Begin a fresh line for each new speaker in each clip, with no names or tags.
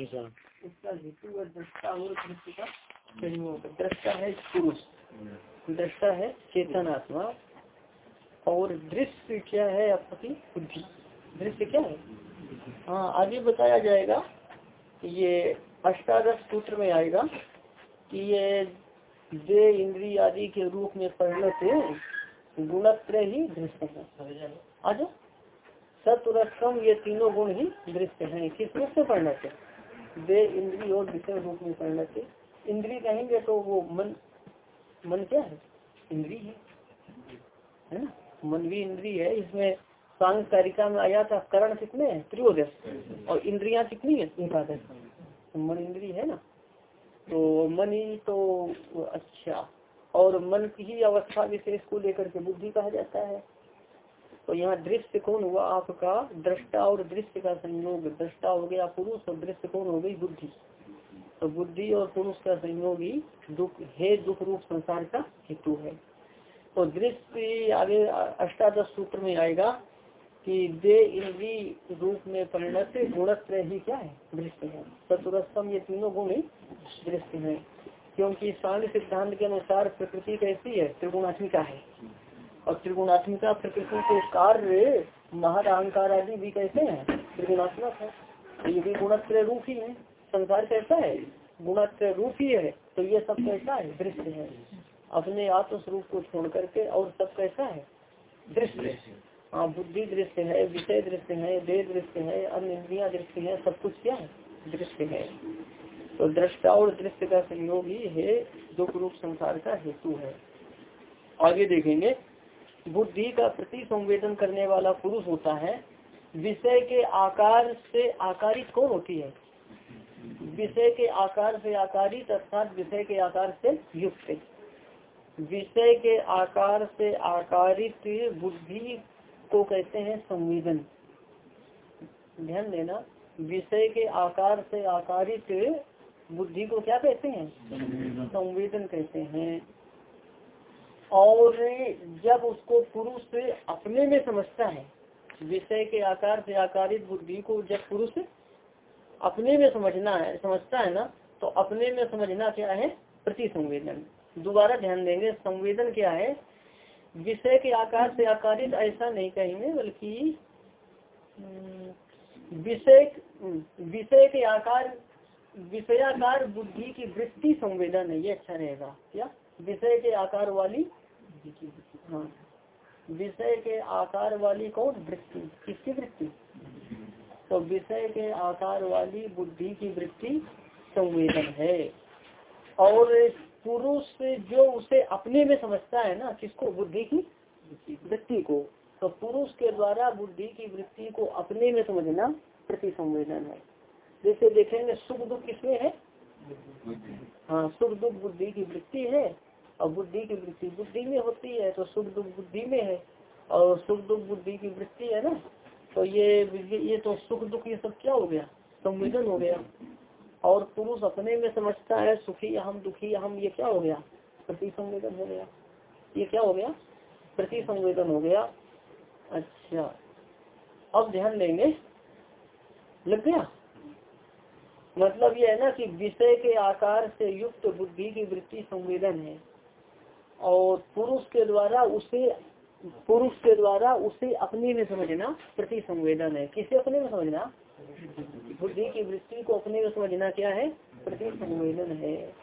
इसका हेतु और दृष्टा दृष्टि का दृष्टा है पुरुष दृष्टा है चेतन आत्मा और दृश्य क्या है आपकी बुद्धि दृश्य क्या है हाँ आगे बताया जाएगा ये अष्टादश सूत्र में आएगा कि ये दे इंद्री आदि के रूप में परिणत गुणत्र ही दृश्य है आज सतुरक्षम ये तीनों गुण ही दृश्य है किस रूप से परिणत है दे इंद्री और विषय रूप में परिणत इंद्री कहेंगे तो वो मन मन क्या है? इंद्री है। है ना? मन भी इंद्री है। इसमें सांग कारिका में आया था, करण कितने हैं? त्रियोदश। और इंद्रिया कितनी है? एकादश। मन इंद्री है ना? तो मन ही तो अच्छा। और मन की ही अवस्था विशेष को लेकर के बुद्धि कहा जाता है। तो यहाँ दृश्य कौन हुआ? आपका दृष्टा और दृश्य का संयोग। दृष्टा हो गया पुरुष और दृश्य कौन हो गई? बुद्धि। तो बुद्धि और पुरुष का संयोग ही दुख, है दुख रूप संसार का हेतु है। तो दृश्य आगे, अष्टादश सूत्र में आएगा कि दे इंद्री रूप में परिणत गुणत्र ही क्या है? दृश्य है। चतुरस्तम ये तीनों गुण ही दृश्य है। क्योंकि सांग सिद्धांत के अनुसार प्रकृति कैसी है? त्रिगुणात्मिका है। और त्रिगुणात्मिका प्रकृति के कार्य महाअहंकार आदि भी कैसे हैं? त्रिगुणात्मक है। तो ये भी गुणत्र रूप ही। है संसार कैसा है? गुणत्र रूप ही। है तो ये सब कैसा है? दृश्य है। अपने आत्मस्वरूप को छोड़ करके और सब कैसा है? दृश्य। हाँ बुद्धि दृश्य है, विषय दृश्य है, देह दृश्य है, अन्य इंद्रिया दृश्य है, सब कुछ क्या है? दृश्य है। तो दृष्टा और दृश्य का संयोग ही है, दुख रूप संसार का हेतु है। आगे देखेंगे। बुद्धि का प्रति संवेदन करने वाला पुरुष होता है विषय के आकार से आकारित कौन होती है? विषय के आकार से आकारित अर्थात विषय के आकार से युक्त। विषय के आकार से आकारित बुद्धि को कहते हैं संवेदन। ध्यान देना विषय के आकार से आकारित बुद्धि को क्या कहते हैं? संवेदन कहते हैं। और जब उसको पुरुष अपने में समझता है, विषय के आकार से आकारित बुद्धि को जब पुरुष अपने में समझना है, समझता है ना तो अपने में समझना क्या है? प्रति संवेदन दोबारा ध्यान देंगे, संवेदन क्या है? विषय के आकार से आकारित ऐसा नहीं कहेंगे, बल्कि विषय विषय के आकार, विषयाकार बुद्धि की वृत्ति संवेदन है, ये अच्छा रहेगा। क्या? विषय के आकार वाली हाँ। विषय के आकार वाली कौन? वृत्ति। किसकी वृत्ति? तो विषय के आकार वाली बुद्धि की वृत्ति संवेदन है। और पुरुष जो उसे अपने में समझता है ना किसको? बुद्धि की वृत्ति को। तो पुरुष के द्वारा बुद्धि की वृत्ति को अपने में समझना प्रति संवेदन है। जैसे देखेंगे सुख दुख किसमें है? हाँ सुख दुख बुद्धि की वृत्ति है। और बुद्धि की वृत्ति। बुद्धि में होती है तो सुख दुख बुद्धि में है। और सुख दुख बुद्धि की वृत्ति है ना तो ये ये तो सुख दुख ये सब क्या हो गया? संवेदन हो गया। और पुरुष अपने में समझता है, सुखी हम दुखी हम ये क्या हो गया? प्रति संवेदन हो गया। ये क्या हो गया? प्रति संवेदन हो गया। अच्छा अब ध्यान देंगे। लग गया? मतलब ये है ना कि विषय के आकार से युक्त बुद्धि की वृत्ति संवेदन है। और पुरुष के द्वारा उसे, पुरुष के द्वारा उसे अपने में समझना प्रति संवेदन है। किसे अपने में समझना? बुद्धि की वृत्ति को अपने में समझना क्या है? प्रति संवेदन है।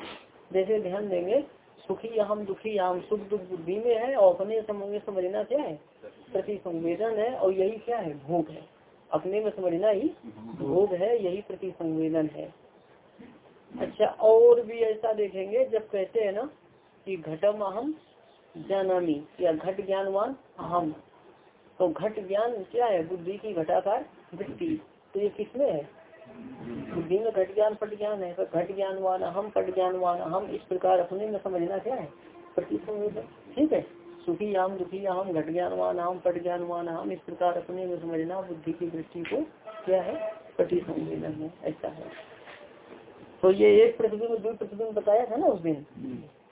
जैसे ध्यान देंगे, सुखी हम दुखी हम सुख दुख बुद्धि में है और अपने में समझना क्या है? प्रति संवेदन है और यही क्या है? भोग है। अपने में समझना ही भोग है, यही प्रति संवेदन है। अच्छा और भी ऐसा देखेंगे, जब कहते हैं ना कि घटम अहम जानामी, या घट ज्ञानवान अहम। तो घट ज्ञान क्या है? बुद्धि की घटाकार वृत्ति। तो ये किसमें है? बुद्धि में घट ज्ञान, पट ज्ञान है। तो घट ज्ञानवान अहम, पट ज्ञानवान अहम, इस प्रकार अपने में समझना क्या है? ठीक है? सुखी आम दुखी आम घट ज्ञानवान आम पट ज्ञानवान आम इस प्रकार अपने में समझना बुद्धि की दृष्टि को क्या है? प्रतिसंवेदन है। ऐसा है। तो ये एक प्रतिबिंब, दो प्रतिबिंब बताया था ना उस दिन?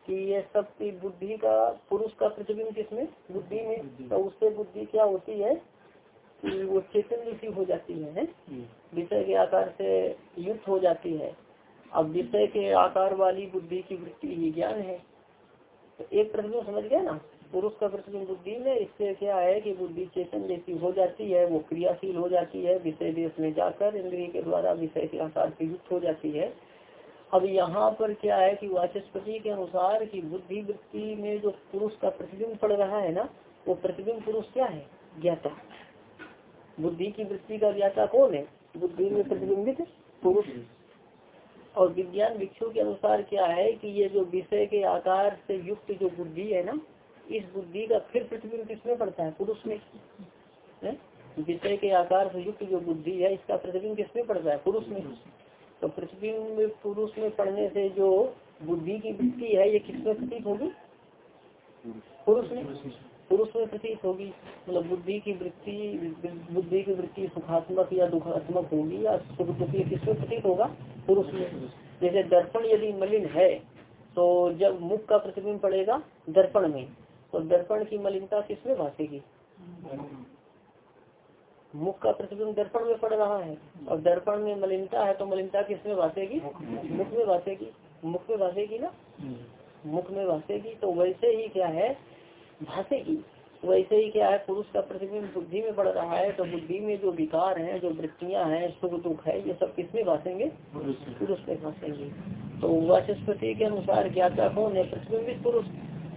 कि ये सब की बुद्धि का पुरुष का प्रतिबिंब किसमें? बुद्धि में। तो उससे बुद्धि क्या होती है कि वो चेतन जैसी हो जाती है, है? विषय के आकार से युक्त हो जाती है। अब विषय के आकार वाली बुद्धि की वृत्ति ही ज्ञान है। तो एक प्रश्न समझ गया ना? पुरुष का प्रतिबिंब बुद्धि में इससे क्या है कि बुद्धि चेतन जैसी हो जाती है वो क्रियाशील हो जाती है विषय देश में जाकर इंद्रिय के द्वारा विषय के आकार से युक्त हो जाती है। अब यहाँ पर क्या है कि वाचस्पति के अनुसार की बुद्धि वृत्ति में जो पुरुष का प्रतिबिंब पड़ रहा है ना, वो प्रतिबिंब पुरुष क्या है? ज्ञाता। बुद्धि की वृत्ति का ज्ञाता कौन है? बुद्धि में प्रतिबिंबित पुरुष। और विज्ञान भिक्षु के अनुसार क्या है कि ये जो विषय के आकार से युक्त जो बुद्धि है ना, इस बुद्धि का फिर प्रतिबिंब किसमें पड़ता है? पुरुष में। विषय के आकार से युक्त जो बुद्धि है, इसका प्रतिबिंब किसमें पड़ता है? पुरुष में। तो प्रतिबिंब पुरुष में पढ़ने से जो बुद्धि की वृत्ति है, ये किसमें प्रतीत होगी? पुरुष में? पुरुष में प्रतीत होगी। मतलब बुद्धि की वृत्ति, बुद्धि की वृत्ति सुखात्मक या दुखात्मक होगी या सुख दुखी किसमें प्रतीत होगा? पुरुष में। जैसे दर्पण यदि मलिन है तो जब मुख का प्रतिबिंब पड़ेगा दर्पण में तो दर्पण की मलिनता किसमें भाषेगी मुख का प्रतिबिंब दर्पण में पड़ रहा है। और दर्पण में मलिनता है तो मलिनता किसमें भाषेगी मुख में। भाषेगी मुख में भाषेगी ना? मुख में भाषेगी तो वैसे ही क्या है? भाषेगी वैसे ही क्या है? पुरुष का प्रतिबिंब बुद्धि में पड़ रहा है तो बुद्धि में जो विकार है जो वृत्तियाँ हैं सुख दुख है ये सब किसमें भाषेंगे पुरुष में। भाषेंगे तो वाचस्पति के अनुसार ज्ञाता कौन है? प्रतिबिंबित पुरुष।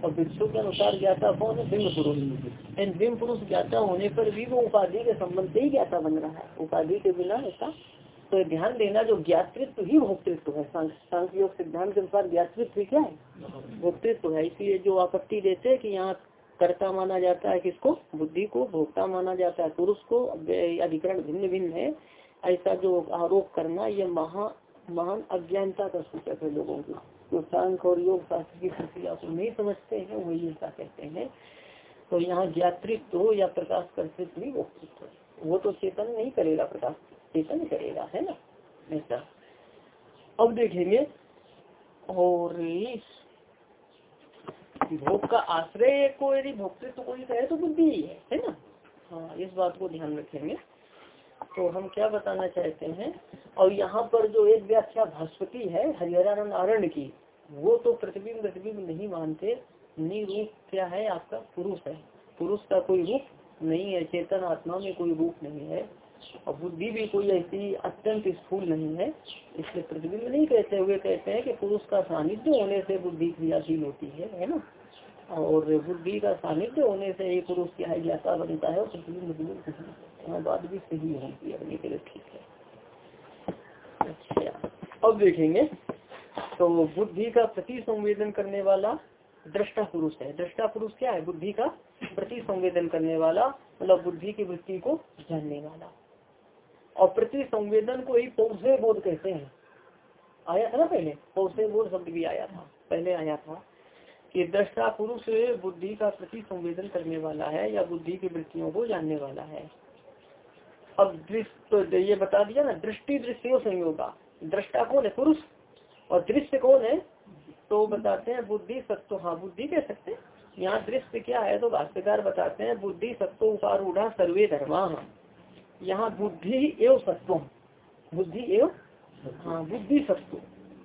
और भिक्षु के अनुसार ज्ञाता कौन है? बिंब पुरुष। इन बिंब पुरुष ज्ञाता होने पर भी वो उपाधि के संबंध से ही ज्ञाता बन रहा है। उपाधि के बिना ऐसा तो ध्यान देना जो ज्ञातृत्व ही भोक्तृत्व है। सांख्य योग सिद्धांत के अनुसार ज्ञातृत्व क्या है? भोक्तृत्व है। इसलिए जो आपत्ति देते हैं कि यहाँ कर्ता माना जाता है किसको बुद्धि को, भोक्ता माना जाता है पुरुष को अधिकरण भिन्न भिन्न है। ऐसा जो आरोप करना यह महा महान अज्ञानता का सूचक है लोगों की। जो सांख और योग शास्त्र की प्रक्रिया को नहीं समझते हैं वही ऐसा कहते हैं। तो यहाँ ज्ञातृत्व या प्रकाश कर्तृत्व भी वो तो चेतन नहीं करेगा, प्रकाश चेतन करेगा, है ना? ऐसा। अब देखेंगे। और भोग का आश्रय को यदि भोक्तृत्व कोई कहे तो बुद्धि ही है है ना? हाँ इस बात को ध्यान रखेंगे। तो हम क्या बताना चाहते हैं? और यहाँ पर जो एक व्याख्या भास्पति है, हरिहरानंद आरण्य की, वो तो प्रतिबिंब प्रतिबिंब नहीं मानते। निरूप क्या है? आपका पुरुष है। पुरुष का कोई रूप नहीं है। चेतन आत्मा में कोई रूप नहीं है। और बुद्धि भी कोई ऐसी अत्यंत स्थूल नहीं है। इसलिए प्रतिबिंब नहीं कहते हुए कहते हैं कि पुरुष का सानिध्य होने से बुद्धि क्रियाशील होती है है ना? और बुद्धि का सानिध्य होने से ही पुरुष की ज्ञाता बनता है, और प्रतिबिंब बात भी सही होती लिए ठीक है। अच्छा। अब देखेंगे तो बुद्धि का प्रति संवेदन करने वाला दृष्टा पुरुष है। दृष्टा पुरुष क्या है? बुद्धि का प्रति संवेदन करने वाला मतलब बुद्धि की वृत्ति को जानने वाला। और प्रति संवेदन को ही पौधे बोध कहते हैं। आया था ना पहले? पौधे बोध शब्द भी आया था, पहले आया था। कि दृष्टा पुरुष बुद्धि का प्रति संवेदन करने वाला है या बुद्धि की वृत्तियों को जानने वाला है? अब दृष्ट, ये बता दिया ना, दृष्टि दृष्टि संयोगा दृष्टा कौन है? पुरुष। और दृश्य कौन है? तो बताते हैं बुद्धि सत्व। हाँ बुद्धि कह सकते हैं। यहाँ दृश्य क्या है तो भाष्यकार बताते हैं, बुद्धि सत्व उपारूढ़ा सर्वे धर्मा। यहाँ बुद्धि एवं सत्व बुद्धि एवं? हाँ बुद्धि सत्व।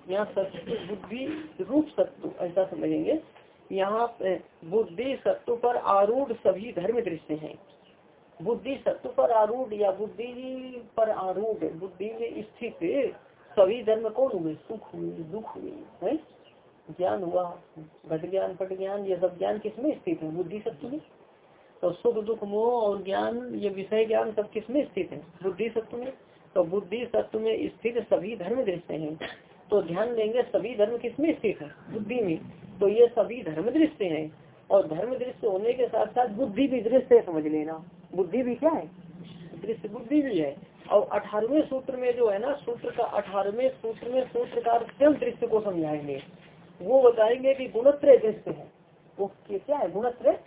यहाँ सत्व, बुद्धि रूप सत्व, ऐसा समझेंगे। यहाँ बुद्धि, सत्व पर आरूढ़ सभी धर्म दृश्य हैं। बुद्धि, सत्व पर आरूढ़ या बुद्धि पर आरूढ़, बुद्धि में स्थित सभी धर्म कौन हुए? सुख हुए, दुख हुए, है? ज्ञान हुआ, घट ज्ञान, पट ज्ञान, ये सब ज्ञान किसमें स्थित है? बुद्धि, सत्व में। तो सुख, दुख, मोह और ज्ञान, ये विषय ज्ञान सब किसमें स्थित है? बुद्धि, सत्व में। तो बुद्धि, सत्व में स्थित सभी धर्म दृश्य हैं। तो ध्यान देंगे, सभी धर्म किसमें स्थित है? बुद्धि में। तो ये सभी धर्म दृश्य हैं। और धर्म दृश्य होने के साथ साथ बुद्धि भी दृश्य समझ लेना। बुद्धि भी क्या है? दृश्य बुद्धि भी है। और अठारहवें सूत्र में जो है ना सूत्र का अठारहवें सूत्र में सूत्रकार स्वयं दृश्य को समझाएँगे। वो बताएँगे कि गुणत्रय दृश्य है। वो क्या है गुणत्रय?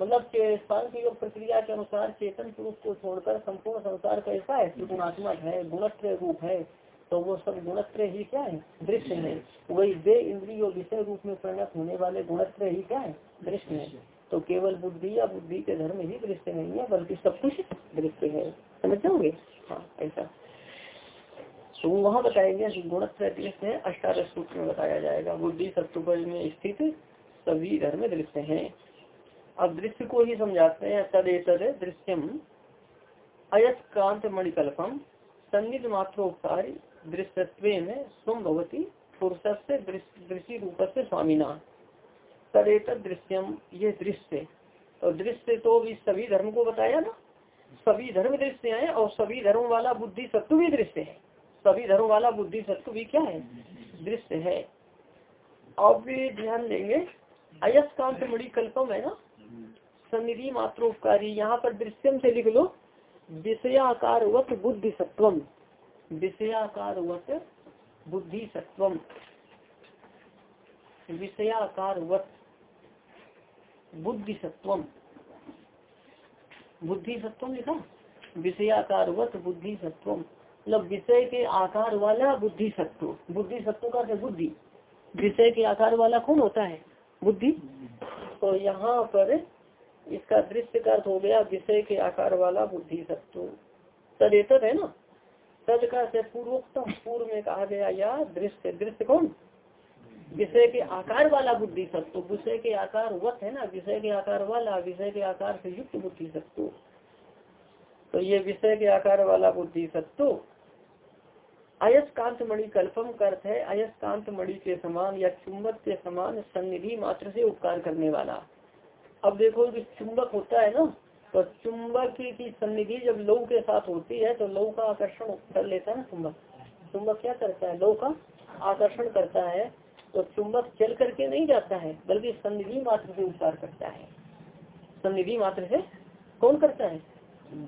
मतलब सांख्य योग प्रक्रिया के अनुसार चेतन पुरुष को छोड़कर संपूर्ण संसार कैसा है त्रिगुणात्मक है गुणत्रय रूप है। तो वो सब गुणत्र ही क्या है? दृश्य है। वही दे इंद्रिय और विषय रूप में परिणत होने वाले गुणत्र ही क्या है? दृश्य है। तो केवल बुद्धि या बुद्धि के धर्म ही दृश्य नहीं है, बल्कि सब कुछ दृश्य है। समझ जाओगे? हाँ ऐसा। तो वहाँ बताएँगे गुणत्व है, अष्टादश सूत्र में बताया जाएगा। बुद्धि सत्व में स्थित सभी धर्म दृश्य है। अब दृश्य को ही समझाते हैं। तद तद दृश्यम अयस कांत मणिकल्पम संगीत मात्रोपकार दृश्यत्व में स्वम भवती पुरुष से दृश्य रूप से स्वामीना। तदेत दृश्यम ये दृश्य। तो दृश्य तो भी सभी धर्म को बताया ना? सभी धर्म दृश्य है और सभी धर्म वाला बुद्धि सत्व भी दृश्य है। सभी धर्म वाला बुद्धि सत्व भी क्या है? दृश्य है। अब भी ध्यान देंगे, अयस्कांत मणि कल्पम है ना? सन्निधि मात्रोपकारी, यहाँ पर दृश्यम से लिख लो विषयाकार वत बुद्धि सत्वम। विषयाकार वत बुद्धि सत्वम। विषयाकार वत बुद्धि सत्वम। बुद्धि लिखा? विषयाकार वत बुद्धि सत्वम। मतलब विषय के आकार वाला बुद्धि सत्व। बुद्धि सत्व का बुद्धि। विषय के आकार वाला कौन होता है? बुद्धि। तो यहाँ पर इसका दृश्य का अर्थ हो गया विषय के आकार वाला बुद्धि सत्व। तदेतर है ना? तद का से पूर्वोत्तम पूर्व में कहा गया या दृश्य दृश्य कौन? विषय के आकार वाला बुद्धि सत्व। विषय के आकार वत है ना? विषय के आकार वाला, विषय के आकार से युक्त बुद्धि सत्व। तो ये विषय के आकार वाला बुद्धि सत्व। अयस्कांत मणि कल्पम का अर्थ है अयस्कांत मणि के समान या चुंबक के समान सन्निधि मात्र से उपकार करने वाला। अब देखो कि चुंबक होता है ना? तो चुंबक की सन्निधि जब लौ के साथ होती है तो लौ का आकर्षण कर लेता है ना चुंबक। चुंबक क्या करता है? लौ का आकर्षण करता है। तो चुंबक चल करके नहीं जाता है, बल्कि सन्निधि मात्र से उपकार करता है। सन्निधि मात्र से कौन करता है?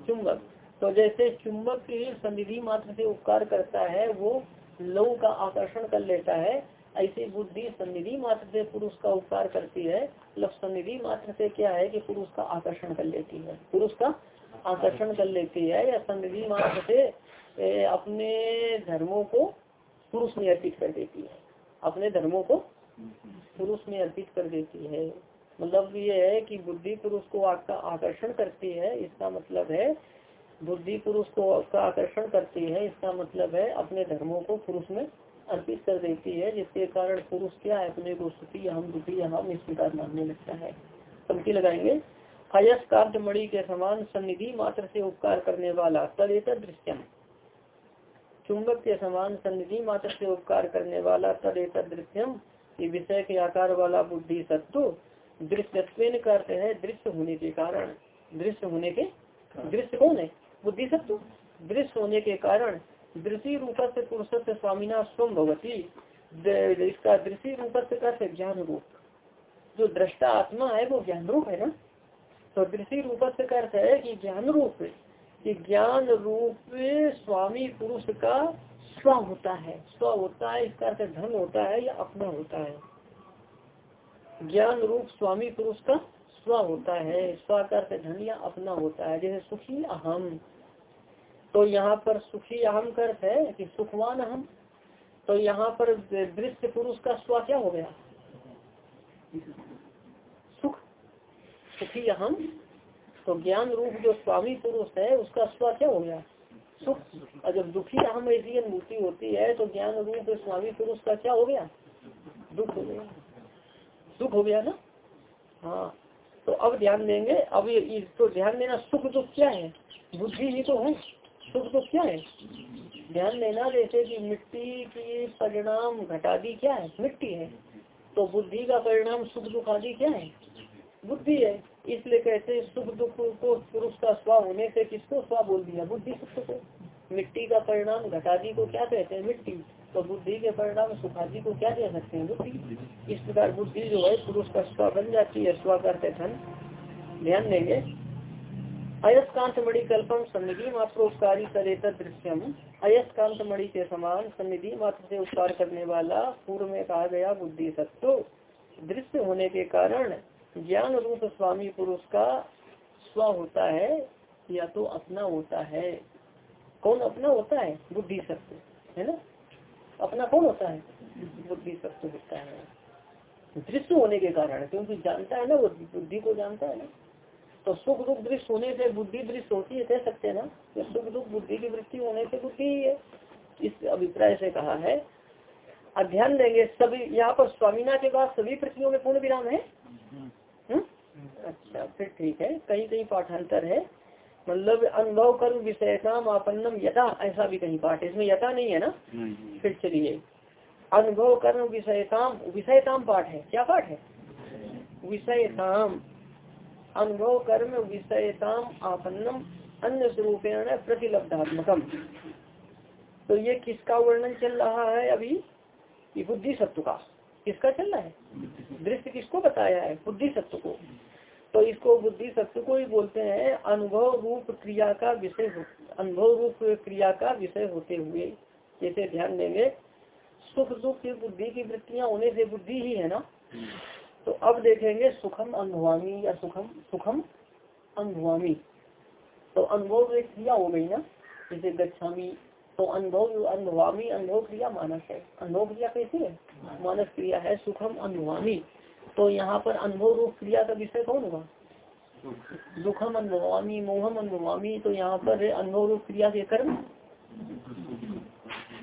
चुंबक। तो जैसे चुंबक की सन्निधि मात्र से उपकार करता है, वो लव का आकर्षण कर लेता है ऐसी बुद्धि सन्निधि मात्र से पुरुष का उपकार करती है। मतलब सन्निधि मात्र से क्या है कि पुरुष का आकर्षण कर लेती है। पुरुष का आकर्षण कर लेती है या सन्निधि मात्र से अपने धर्मों को पुरुष में अर्पित कर देती है। अपने धर्मों को पुरुष में अर्पित कर देती है। मतलब ये है कि बुद्धि पुरुष को आपका आकर्षण करती है, इसका मतलब है बुद्धि पुरुष को आकर्षण करती है, इसका मतलब है अपने धर्मों को पुरुष में अर्पित कर देती है, जिसके कारण पुरुष क्या है, अपने को सुखी हम दुखी हम इस प्रकार मानने लगता है। पंक्ति लगाएँगे। अयस कांत मणि के समान सन्निधि मात्र से उपकार करने वाला तदेत दृश्यम। चुंबक के समान सन्निधि मात्र से उपकार करने वाला तदेत दृश्यम। ये विषय के आकार वाला बुद्धि सत्व दृश्य करते है, दृश्य होने के कारण। दृश्य होने के, दृश्य कौन है? बुद्धि सत्व। दृश्य होने के कारण दृष्टि रूप से पुरुष से स्वामीना स्वम भगवती इसका दृष्टि रूप से ज्ञान रूप जो दृष्टा आत्मा है, वो ज्ञान रूप है ना? तो दृष्टि रूप से अर्थ है कि ज्ञान रूप कि ज्ञान रूप स्वामी पुरुष का स्व होता है। स्व होता है इसका अर्थ धन होता है या अपना होता है? ज्ञान रूप स्वामी पुरुष का स्व होता है। स्व का अर्थ धन या अपना होता है। जैसे सुखी अहम। तो यहाँ पर सुखी अहम अर्थ है कि सुखवान अहम। तो यहाँ पर दृश्य पुरुष का स्व क्या हो गया? सुख। सुखी अहम। तो ज्ञान रूप जो स्वामी पुरुष है, उसका स्व क्या हो गया? सुख। और जब दुखी अहम ऐसी अनुभूति होती है तो ज्ञान रूप स्वामी पुरुष का क्या हो गया? दुख हो गया। सुख हो गया ना? हाँ। तो अब ध्यान देंगे। अब ये तो ध्यान देना सुख दुख क्या है? बुद्धि ही तो है। सुख दुख क्या है? ध्यान देना जैसे कि मिट्टी की परिणाम घटादी क्या है? मिट्टी है। तो बुद्धि का परिणाम सुख दुख आदि क्या है? बुद्धि है। इसलिए कहते हैं सुख दुख को पुरुष का स्व होने से किसको स्व बोल दिया? बुद्धि सुख को। मिट्टी का परिणाम घटादी को क्या कहते हैं? मिट्टी। तो बुद्धि के परिणाम सुखादी को क्या कह सकते हैं? बुद्धि। इस प्रकार बुद्धि जो है, पुरुष का स्व बन जाती है, स्व करते धन। ध्यान देंगे। अयस्कांत मणि कल्पम सन्निधि मात्र उपकारी सरेत दृश्यम अयस्कांत मणि के समान सन्निधि मात्र से उपकार करने वाला पूर्व में कहा गया बुद्धि सत्व दृश्य होने के कारण ज्ञान रूप स्वामी पुरुष का स्व होता है या तो अपना होता है। कौन अपना होता है? बुद्धि सत्व है ना? अपना कौन होता है? बुद्धि सत्व होता है। दृश्य होने के कारण, क्योंकि जानता है ना वो, बुद्धि को जानता है ना। तो सुख दुख दृश्य होने से बुद्धि दृश्य होती है कह सकते हैं ना? कि सुख दुख बुद्धि की वृत्ति होने से बुद्धि ही है। इस अभिप्राय से कहा है। अध्ययन देंगे सभी यहाँ पर स्वामीना के बाद सभी प्रतियों में पूर्ण विराम है? हम्म? अच्छा फिर ठीक है। कहीं कहीं पाठांतर है। मतलब अनुभव कर्म विषयताम आपन्नम यथा ऐसा भी कहीं पाठ इसमें यथा नहीं है ना? फिर चलिए। अनुभव कर्म विषयताम विषयताम पाठ है। क्या पाठ है? विषयताम अनुभव कर्म विषयताम आपन्नम अन्य स्वरूपेण प्रतिलब्धात्मकम। तो ये किसका वर्णन चल रहा है अभी? ये बुद्धि सत्व का। किसका चल रहा है? दृश्य किसको बताया है? बुद्धि सत्व को। तो इसको बुद्धि सत्व को ही बोलते हैं, अनुभव रूप क्रिया का विषय अनुभव रूप क्रिया का विषय होते हुए। जैसे ध्यान देंगे सुख दुख की बुद्धि की वृत्तियाँ होने से बुद्धि ही है ना? तो अब देखेंगे सुखम अनुभवामी या सुखम सुखम अनुभवामी। तो अनुभव एक क्रिया हो गई ना? जैसे गच्छामी तो अनुभव, अनुभवामी, अनुभव क्रिया मानस है। अनुभव क्रिया कैसी है? मानस क्रिया है, सुखम अनुभवामी। तो यहाँ पर अनुभव रूप क्रिया का विषय कौन होगा? दुखम अनुभवामी, मोहम अनुभवामी। तो यहाँ पर अनुभव रूप क्रिया के कर्म?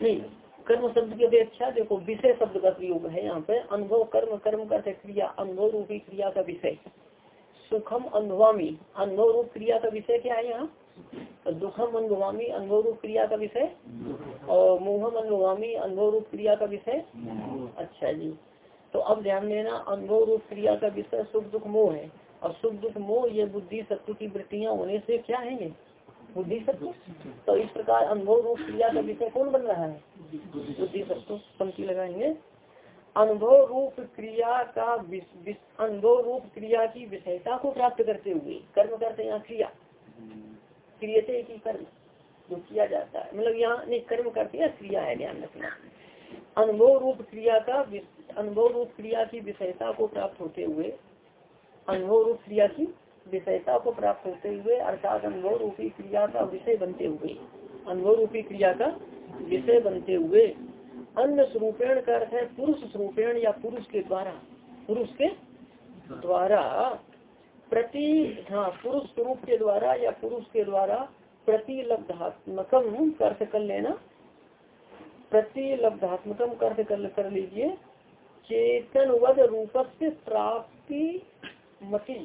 नहीं। कर्म शब्द की अपेक्षा, देखो, विषय शब्द का प्रयोग है यहाँ पे। अनुभव, कर्म कर्म का क्रिया अनुभव रूपी क्रिया का विषय। सुखम अनुभवामी। अनुभव रूप क्रिया का विषय क्या है यहाँ? दुखम अनुभवामी अनुभव रूप क्रिया का विषय? और मोहम अनुभवामी अनुभव रूप क्रिया का विषय? अच्छा जी। तो अब ध्यान देना अनुभव रूप क्रिया का विषय सुख दुख मोह है। और सुख दुख मोह, ये बुद्धि सत्व की वृत्तियाँ होने से क्या है बुद्धि सत्व तो इस प्रकार अनुभव रूप क्रिया का विषय कौन बन रहा है? बुद्धि सत्व पंक्ति लगाएँगे। अनुभव रूप क्रिया का अनुभव रूप क्रिया की विषयता को प्राप्त करते हुए कर्म करते यहाँ क्रिया? क्रियते की कर्म जो किया जाता है। मतलब यहाँ नहीं, कर्म करते हैं, क्रिया है, ध्यान रखना। अनुभव रूप क्रिया का अनुभव रूप क्रिया की विषयता को प्राप्त होते हुए अनुभव रूप क्रिया की विषयता को प्राप्त होते हुए अर्थात अनुभव रूपी क्रिया का विषय बनते हुए अनुभव रूपी क्रिया का विषय बनते हुए अन्य स्वरूपेण का अर्थ है पुरुष स्वरूपेण या पुरुष के द्वारा पुरुष के द्वारा प्रति हाँ पुरुष स्वरूप के द्वारा या पुरुष के द्वारा प्रतिलब्धात्मकम अर्थ कर लेना प्रतिलब्धात्मकम अर्थ कर, कर लीजिए चेतन वध प्राप्ति मति।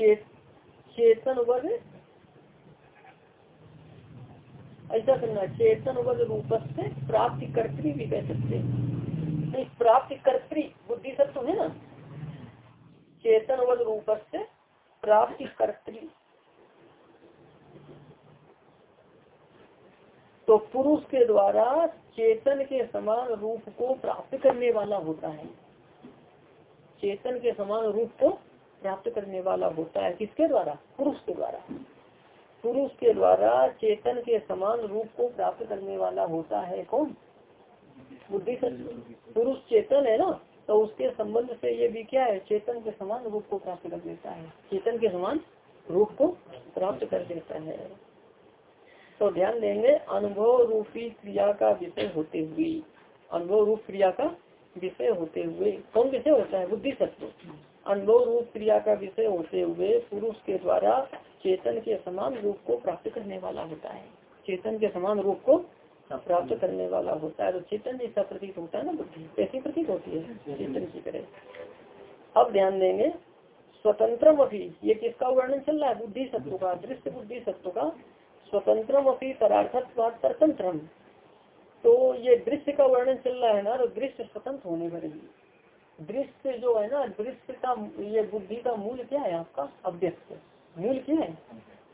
चेतन वध ऐसा करना, चेतन वध रूप से प्राप्त कर्तरी भी कह सकते नहीं प्राप्ति कर्तरी बुद्धि सत्व है ना? चेतन वध रूप से प्राप्त कर्तरी तो पुरुष के द्वारा चेतन के समान रूप को प्राप्त करने वाला होता है। चेतन के समान रूप को प्राप्त करने वाला होता है। किसके द्वारा? पुरुष के द्वारा। पुरुष के द्वारा चेतन के समान रूप को प्राप्त करने वाला होता है कौन? बुद्धि पुरुष चेतन है ना? तो उसके संबंध से ये भी क्या है? चेतन के समान रूप को प्राप्त कर देता है। चेतन के समान रूप को प्राप्त कर देता है। तो ध्यान देंगे, अनुभव रूपी क्रिया का विषय होते हुए। अनुभव रूप क्रिया का विषय होते हुए कौन विषय होता है? बुद्धि सत्व अनुभव रूप क्रिया का विषय होते हुए पुरुष के द्वारा चेतन के समान रूप को प्राप्त करने वाला होता है। चेतन के समान रूप को प्राप्त करने वाला होता है। तो चेतन जैसा प्रतीक होता है ना बुद्धि, कैसी प्रतीक होती है? चेतन की तरह। अब ध्यान देंगे स्वतंत्र अभी ये किसका वर्णन चल रहा है? बुद्धि सत्व का दृश्य बुद्धि सत्व का स्वतंत्र अभी परार्थत्वाद परतंत्र तो ये दृश्य का वर्णन चल रहा है ना तो दृश्य स्वतंत्र होने पर ही। दृश्य जो है ना दृश्य का ये बुद्धि का मूल क्या है आपका? अव्यक्त। मूल क्या है?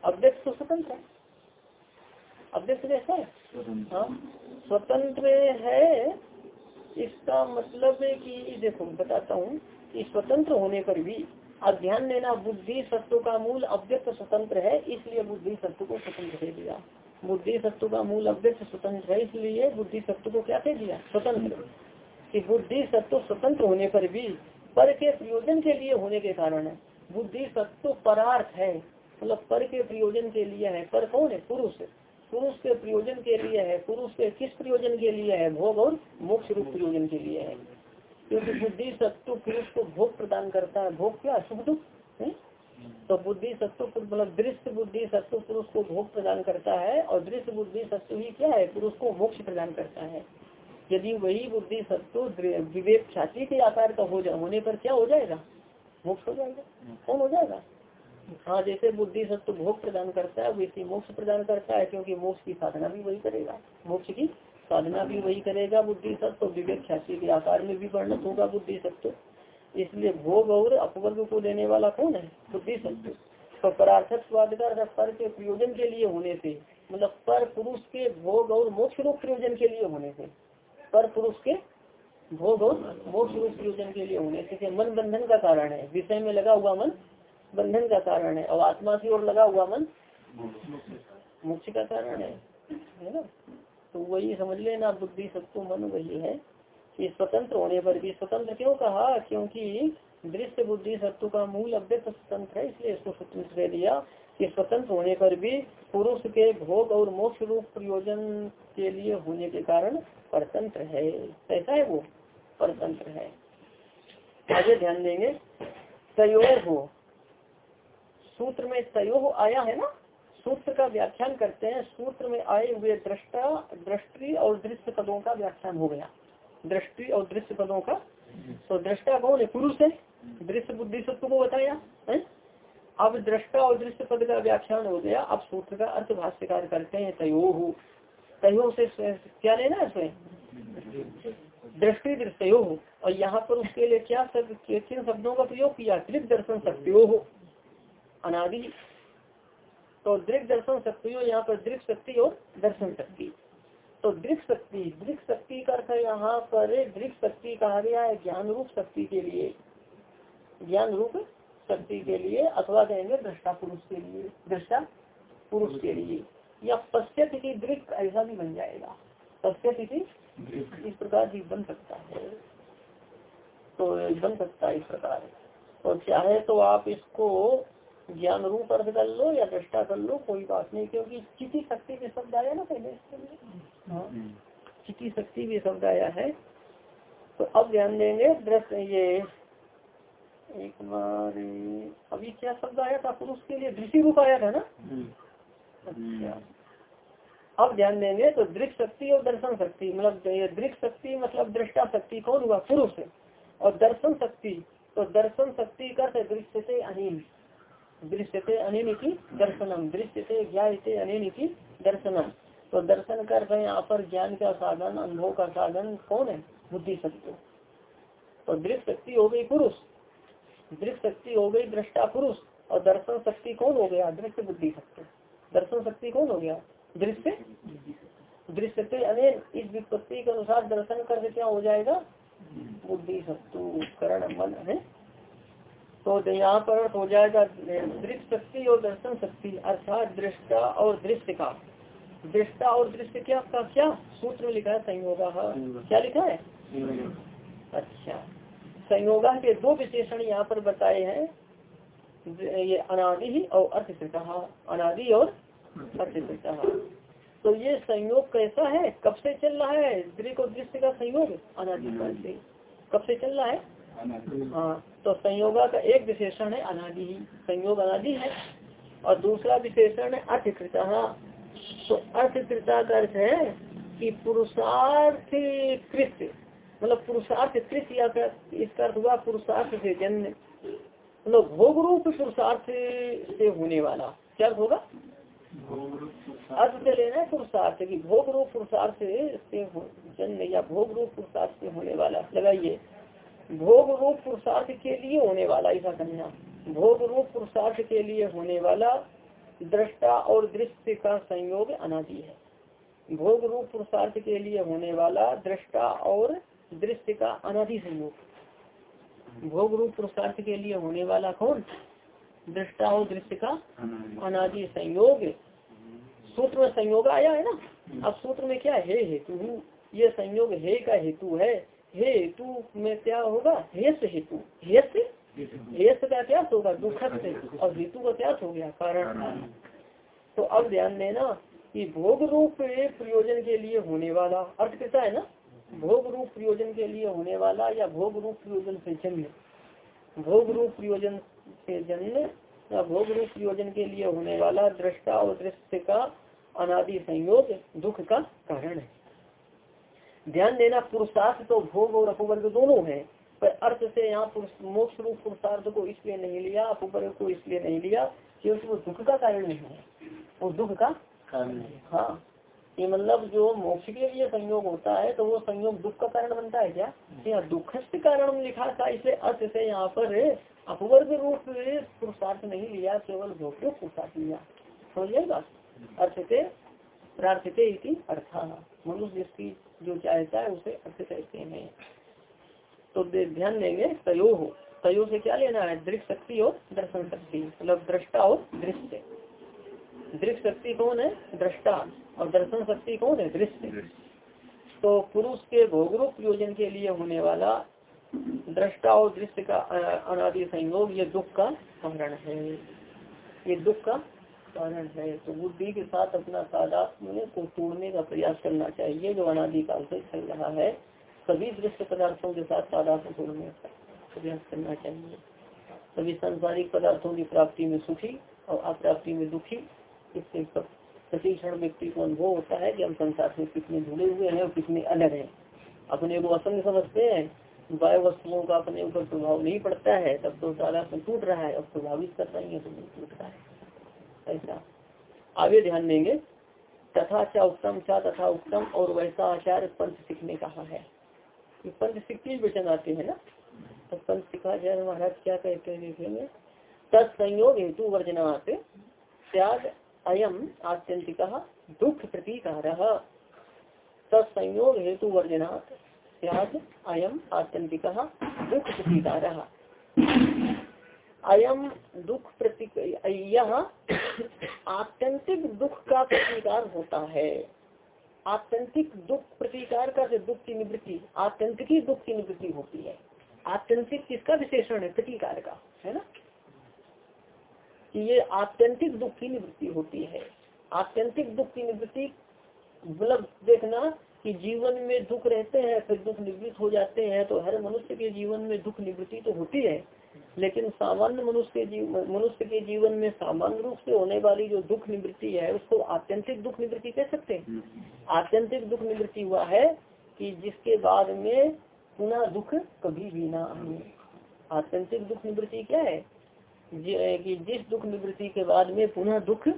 अव्यक्त तो स्वतंत्र है। अव्यक्त कैसा है? हाँ? स्वतंत्र है इसका मतलब है कि देखो बताता हूँ कि स्वतंत्र होने पर भी और ध्यान देना बुद्धि सत्व का मूल अव्यक्त स्वतंत्र है इसलिए बुद्धि सत्व को स्वतंत्र दे दिया। बुद्धि सत्व का मूल अव्यक्त स्वतंत्र है इसलिए बुद्धि सत्व को क्या दे दिया? स्वतंत्र। कि बुद्धि सत्व स्वतंत्र होने पर भी, पर के प्रयोजन के लिए होने के कारण है। बुद्धि सत्व परार्थ है। मतलब पर के प्रयोजन के लिए है। पर कौन है? पुरुष। पुरुष के प्रयोजन के लिए है। पुरुष के किस प्रयोजन के लिए है? भोग और मोक्ष रूप प्रयोजन के लिए है। क्योंकि बुद्धि सत्व पुरुष को भोग प्रदान करता है। भोग क्या? सुख दुख तो बुद्धि सत्व मतलब दृश्य बुद्धि सत्व पुरुष को भोग प्रदान करता है और दृश्य बुद्धि सत्व ही क्या है? पुरुष को मोक्ष प्रदान करता है। यदि वही बुद्धि सत्व विवेक ख्याति के आकार का हो जा होने पर क्या हो जाएगा? मोक्ष हो जाएगा। कौन हो जाएगा? हाँ जैसे बुद्धि सत्व भोग प्रदान करता है, वैसे मोक्ष प्रदान करता है, क्योंकि मोक्ष की साधना भी वही करेगा। मोक्ष की साधना भी वही करेगा बुद्धि सत्व। विवेक ख्याति के आकार में भी वर्णत होगा बुद्धि सत्व। इसलिए भोग और अपवर्ग को देने वाला कौन है? बुद्धि सत्व। तो परार्थक स्वाद का पर के प्रयोजन के लिए होने से मतलब पर पुरुष के भोग और मोक्ष रूप प्रयोजन के लिए होने से। पर पुरुष के भोग और मोक्ष रूप प्रयोजन के लिए होने। से मन बंधन का कारण है। विषय में लगा हुआ मन बंधन का कारण है। और आत्मा की ओर लगा हुआ मन मोक्ष का कारण है। है ना? तो वही समझ लेना बुद्धि सबको मन वही है कि स्वतंत्र होने पर भी स्वतंत्र क्यों कहा? क्योंकि दृश्य बुद्धि सत्व का मूल अव्यक्त स्वतंत्र है, इसलिए इसको स्वतंत्र कह दिया कि स्वतंत्र होने पर भी पुरुष के भोग और मोक्ष रूप प्रयोजन के लिए होने के कारण परतंत्र है। कैसा है वो? परतंत्र है। आगे ध्यान देंगे। तयोर हो। सूत्र में तयो आया है ना? सूत्र का व्याख्यान करते हैं। सूत्र में आए हुए दृष्टा, दृष्टि और दृश्य पदों का व्याख्यान हो गया। दृष्टि और दृश्य पदों का। तो दृष्टा कौन है? पुरुष है। दृश्य बुद्धि सत्व को बताया, है? अब दृष्टा और दृश्य पद का व्याख्यान हो गया। अब सूत्र का अर्थ भाष्यकार करते हैं तयो। तयो से क्या लेना है स्वयं दृष्टि दृश्यो और यहाँ पर उसके लिए क्या शब्द, किन शब्दों का प्रयोग किया? त्रिक दर्शन शक्तियों हो। अनादि। तो दृक दर्शन शक्तियों, यहाँ पर दृक शक्ति और दर्शन शक्ति। तो दृक शक्ति दृक शक्ति का अर्थ यहाँ पर दृक शक्ति कहा गया है ज्ञान रूप शक्ति के लिए। ज्ञान रूप शक्ति के लिए, अथवा कहेंगे दृष्टा पुरुष के लिए, दृष्टा पुरुष के लिए। या पश्चित दृक ऐसा भी बन जाएगा। पश्चित इस प्रकार भी बन सकता है। तो बन सकता है इस प्रकार। और चाहे तो आप इसको ज्ञान रूप अर्थ कर लो या दृष्टा कर लो कोई बात नहीं क्योंकि चिति शक्ति के शब्द आया ना पहले हाँ। चिति शक्ति भी शब्द आया है। तो अब ध्यान देंगे दृश्य ये एक बार अभी क्या शब्द आया था? पुरुष के लिए दृष्टि रूप आया था ना? अच्छा अब ध्यान देंगे तो दृक शक्ति और दर्शन शक्ति मतलब दृक शक्ति मतलब दृष्टा शक्ति कौन हुआ? पुरुष और दर्शन शक्ति तो दर्शन शक्ति का दृश्य से अनिल। दृश्यते अनिल की दर्शनम। दृश्य से ज्ञान से अनिल की दर्शनम। तो दर्शन कर रहे यहाँ पर ज्ञान का साधन, अनुभव का साधन कौन है? बुद्धि शक्ति। तो दृश्य शक्ति हो गई पुरुष। दृश्य शक्ति हो गई दृष्टा पुरुष। और दर्शन शक्ति कौन हो गया? दृश्य बुद्धि शक्ति। दर्शन शक्ति कौन हो गया? दृश्य? दृश्यते अनिल इस विपत्ति के अनुसार दर्शन करके क्या हो जाएगा? बुद्धि शत्रु करण मन है? तो यहाँ पर हो जाएगा दृश्य शक्ति और दर्शन शक्ति अर्थात दृष्टा और दृश्य का। दृष्टा और दृश्य क्या? का क्या? सूत्र में लिखा है संयोग। क्या लिखा है? अच्छा। संयोगा के दो विशेषण यहाँ पर बताए हैं। ये अनादि और अर्थकृत। अनादि और तो ये संयोग कैसा है? कब से चल रहा है? दृक और दृश्य का संयोग? अनादिकाल से। कब से चल रहा है? हाँ तो संयोगा का एक विशेषण है अनादि संयोग अनादि है। और दूसरा विशेषण है अर्थकृता। तो अर्थकृता का अर्थ है कि पुरुषार्थ कृत्य। मतलब पुरुषार्थ कृत या इसका अर्थ हुआ पुरुषार्थ से जन्म। मतलब भोग रूप पुरुषार्थ से होने वाला। क्या होगा? अर्थ से लेना है पुरुषार्थ की भोग रूप पुरुषार्थ से जन्म या भोग रूप पुरुषार्थ से होने वाला लगाइए। भोग रूप पुरुषार्थ के लिए होने वाला ऐसा कहना भोग रूप पुरुषार्थ के लिए होने वाला दृष्टा और दृश्य का संयोग अनादि है। भोग रूप पुरुषार्थ के लिए होने वाला दृष्टा और दृश्य का अनादि संयोग। भोग रूप पुरुषार्थ के लिए होने वाला कौन? दृष्टा और दृश्य का अनादि संयोग। सूत्र में संयोग आया है ना? अब सूत्र में क्या है? हेतु। ये संयोग हे का हेतु है। हे हेतु में क्या होगा? हेस हेतु। हेस? हेस का त्यास होगा? दुखत से और हेतु का त्यास हो गया? कारण। तो अब ध्यान देना कि भोग रूप प्रयोजन के लिए होने वाला अर्थ कैसा है ना? भोग रूप प्रयोजन के लिए होने वाला या भोग रूप प्रयोजन से जन्म। भोग रूप प्रयोजन से जन्म या भोग रूप प्रयोजन के लिए होने वाला दृष्टा और दृश्य का अनादि संयोग दुख का कारण है। ध्यान देना पुरुषार्थ तो भोग और अपवर्ग दोनों है पर अर्थ से यहाँ मोक्ष रूप पुरुषार्थ को इसलिए नहीं लिया अपवर्ग को इसलिए नहीं लिया क्योंकि वो दुख का कारण नहीं है। वो दुख का कारण हाँ। ये मतलब जो मोक्ष के लिए संयोग होता है तो वो संयोग दुख का कारण बनता है क्या? यहाँ दुख से कारण लिखा था इसे अर्थ से यहाँ पर अपवर्ग रूप पुरुषार्थ नहीं लिया केवल भोग पुरुषार्थ लिया। समझिएगा से प्रार्थते अर्था। मनुष्य जिसकी जो चाहता है उसे अर्थ कहते हैं। तो ध्यान देंगे, तयो। हो तयो से क्या लेना है? दृढ़ शक्ति और दर्शन शक्ति। मतलब दृष्टा और दृश्य दृश्य शक्ति कौन है? दृष्टा। और दर्शन शक्ति कौन है? दृश्य तो पुरुष के भोगरूप प्रयोजन के लिए होने वाला दृष्टा और दृश्य का अनादि संयोग, ये दुख का कारण है। ये दुख का कारण है तो बुद्धि के साथ अपना तादात्म्य को तोड़ने का प्रयास करना चाहिए, जो अनादिकाल से चल रहा है। सभी दृश्य पदार्थों के साथ तादात्म्य तोड़ने का प्रयास करना चाहिए। सभी संसारिक पदार्थों की प्राप्ति में सुखी और अप्राप्ति में दुखी, इससे प्रति क्षण व्यक्ति को अनुभव होता है कि हम संसार में कितने जुड़े हुए हैं और कितने अलग हैं। अपने को असंग समझते हैं वायु वस्तुओं का अपने ऊपर प्रभाव नहीं पड़ता है, तब तो सारा टूट रहा है और प्रभावित कर रही है तो टूट रहा है। ऐसा। आगे ध्यान देंगे। तथा चा उत्तम चा तथा उत्तम और वैसा आचार पंच सीखने कहा है। पंच सिक्की वचन आते हैं ना? तो पंच सिखा जाए महाराज क्या कहते हैं देखेंगे। तत्संयोग हेतु वर्जनात् त्याग अयम आत्यंतिक दुख प्रतीकार। तत्संयोग हेतु वर्जना त्याग अयम आत्यंतिक दुख प्रतीकार। अयम दुख प्रतीक यह आत्यंतिक दुख का प्रतिकार होता है। आत्यंतिक दुख प्रतिकार का से दुख की निवृत्ति, आत्यंतिकी दुख की निवृत्ति होती है। आत्यंतिक किसका विशेषण है? प्रतिकार का, है ना? कि ये आत्यंतिक दुख की निवृत्ति होती है। आत्यंतिक दुख की निवृत्ति मतलब देखना कि जीवन में दुख रहते हैं, फिर दुख निवृत्त हो जाते हैं तो हर मनुष्य के जीवन में दुख निवृत्ति तो होती है। लेकिन सामान्य मनुष्य के जीवन मनुष्य के जीवन में सामान्य रूप से होने वाली जो दुख निवृत्ति है उसको आत्यंतिक दुख निवृत्ति कह सकते हैं? आत्यंतिक दुख निवृत्ति हुआ है कि जिसके बाद में पुनः दुख कभी भी ना आए। आत्यंतिक दुख निवृत्ति क्या है? कि जिस दुख निवृत्ति के बाद में पुनः दुख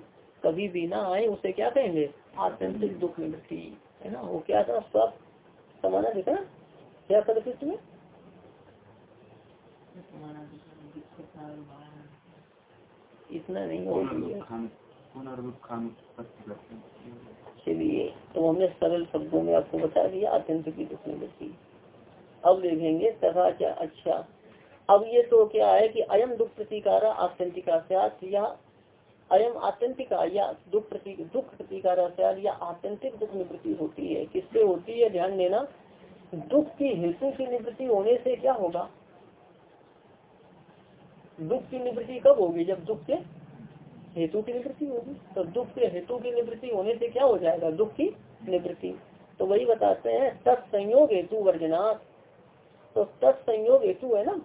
कभी भी ना आए उसे क्या कहेंगे? आत्यंतिक दुख निवृत्ति। है ना? वो क्या था? सब समाना देखा क्या पदकृत में? इतना नहीं हो चलिए तो हमने सरल शब्दों में आपको बता दिया आत्यंतिक दुख निवृत्ति अब देखेंगे तथा क्या अच्छा। अब ये तो क्या है कि अयम दुख प्रतिकारा आत्यंतिका या अयम आत्यंतिका या दुख प्रति दुख प्रतिकारा या आत्यंतिक दुख निवृत्ति होती है। किससे होती है? ध्यान देना दुख की हेतु की निवृत्ति होने से क्या होगा? दुख की निवृत्ति कब होगी? जब दुख के हेतु की निवृत्ति होगी। तो दुख के हेतु की निवृत्ति होने से क्या हो जाएगा? दुख की निवृत्ति। तो वही बताते हैं, तत्संयोग हेतु वर्जनाथ तो तत्संयोग हेतु है ना?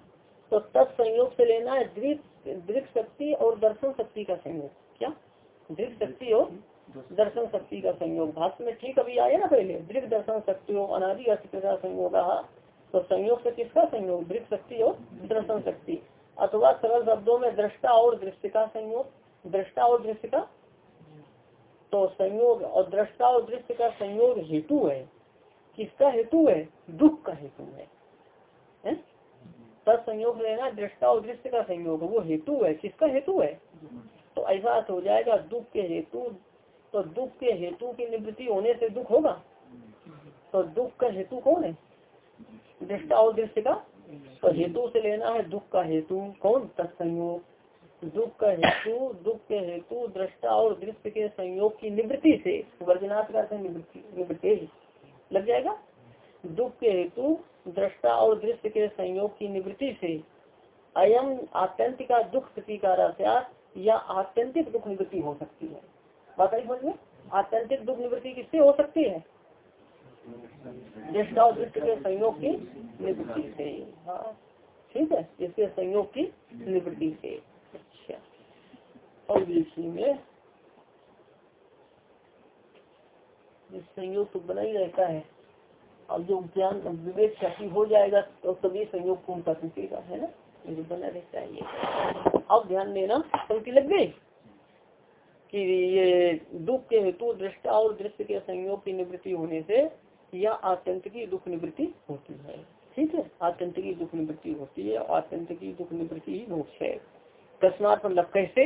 तो तत्संयोग से लेना है दृढ़ शक्ति और दर्शन शक्ति का संयोग। क्या? दृढ़ शक्ति और दर्शन शक्ति का संयोग। भाष्य में ठीक अभी आया ना पहले? दृढ़ दर्शन शक्ति और अनादि का संयोग। तो संयोग से किसका संयोग? दृढ़ शक्ति और दर्शन शक्ति। अथवा सरल शब्दों में दृष्टा और दृश्य का संयोग दृष्टा और दृश्य का? तो संयोग और दृष्टा और दृश्य का संयोग हेतु है। किसका हेतु है? दुख का हेतु है, है? संयोग लेना दृष्टा और दृश्य का संयोग वो हेतु है। किसका हेतु है? तो ऐसा हो जाएगा दुख के हेतु। तो दुख के हेतु की निवृत्ति होने से दुख होगा? तो दुख का हेतु कौन है? दृष्टा और दृश्य का तो हेतु से लेना है दुख का हेतु। कौन? तत्संयोग। दुख का हेतु, दुख के हेतु, दृष्टा और दृश्य के संयोग की निवृत्ति से। वर्जनाथ का निवृत्ति लग जाएगा? दुख के हेतु, दृष्टा और दृश्य के संयोग की निवृत्ति से। अयम आत्यंतिक दुख प्रतिकार या आत्यंतिक दुख निवृत्ति हो सकती है। बात समझ में? आत्यंतिक दुख निवृत्ति किससे हो सकती है? दृष्टा और दृष्ट के संयोग की निवृत्ति से। हाँ ठीक है इसके संयोग की निवृत्ति से। अच्छा। और इसी में संयोग तो बना ही रहता है और जो ज्ञान विवेक शक्ति हो जाएगा तो तभी संयोग पूर्ण का टूटेगा है ना? ये बना रहता है ये। अब ध्यान देना, पंक्ति लग गई कि ये दुख के हेतु दृष्टा और दृश्य के संयोग की निवृत्ति होने से या आत्यंत की दुख निवृत्ति होती है। ठीक है? आत्यंत की दुख निवृत्ति होती है आत्यंत की दुख निवृत्ति ही। मोक्ष है कस्मात मतलब कैसे?